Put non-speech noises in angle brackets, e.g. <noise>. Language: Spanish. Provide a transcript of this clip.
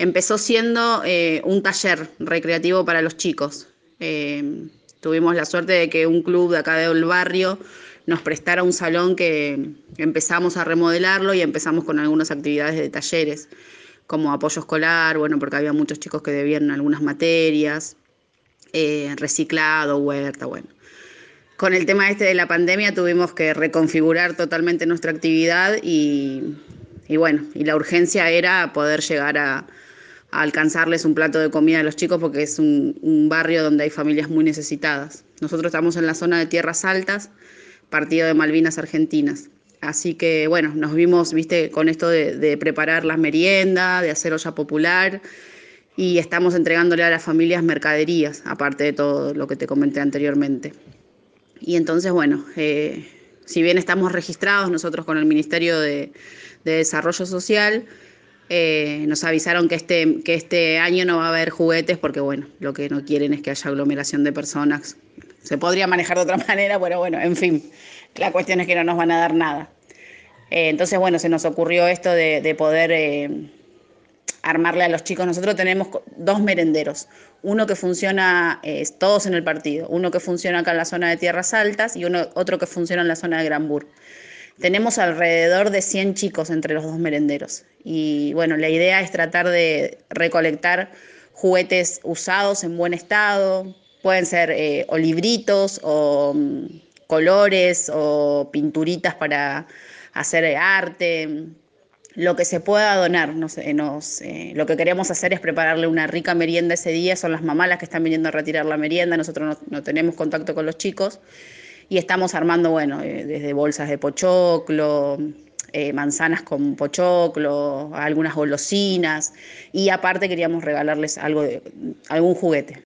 empezó siendo eh, un taller recreativo para los chicos. Eh, tuvimos la suerte de que un club de acá del barrio nos prestara un salón que empezamos a remodelarlo y empezamos con algunas actividades de talleres, como apoyo escolar, bueno, porque había muchos chicos que debían algunas materias, eh, reciclado, huerta, bueno. Con el tema este de la pandemia tuvimos que reconfigurar totalmente nuestra actividad y, y bueno, y la urgencia era poder llegar a, a alcanzarles un plato de comida a los chicos porque es un, barrio donde hay familias muy necesitadas. Nosotros estamos en la zona de Tierras Altas, partido de Malvinas Argentinas. Así que bueno, nos vimos, viste, con esto de, preparar las meriendas, de hacer olla popular y estamos entregándole a las familias mercaderías, aparte de todo lo que te comenté anteriormente. Y entonces, bueno, eh, si bien estamos registrados nosotros con el Ministerio de Desarrollo Social, eh, nos avisaron que este, que este año no va a haber juguetes porque, bueno, lo que no quieren es que haya aglomeración de personas. Se podría manejar de otra <laughs> manera, pero bueno, en fin, la cuestión es que no nos van a dar nada. Eh, entonces, bueno, se nos ocurrió esto de, de poder eh, armarle a los chicos. Nosotros tenemos dos merenderos, uno que funciona todos en el partido, uno que funciona acá en la zona de Tierras Altas y uno, otro que funciona en la zona de Granbur. Tenemos alrededor de 100 chicos entre los dos merenderos. Y bueno, la idea es tratar de recolectar juguetes usados en buen estado. Pueden ser eh, o libritos o um, colores o pinturitas para hacer arte. Lo que se pueda donar, nos, nos, eh, lo que queremos hacer es prepararle una rica merienda ese día, son las mamás las que están viniendo a retirar la merienda, nosotros no, no tenemos contacto con los chicos, y estamos armando, bueno, eh, desde bolsas de pochoclo, eh, manzanas con pochoclo, algunas golosinas y aparte queríamos regalarles algo de, algún juguete.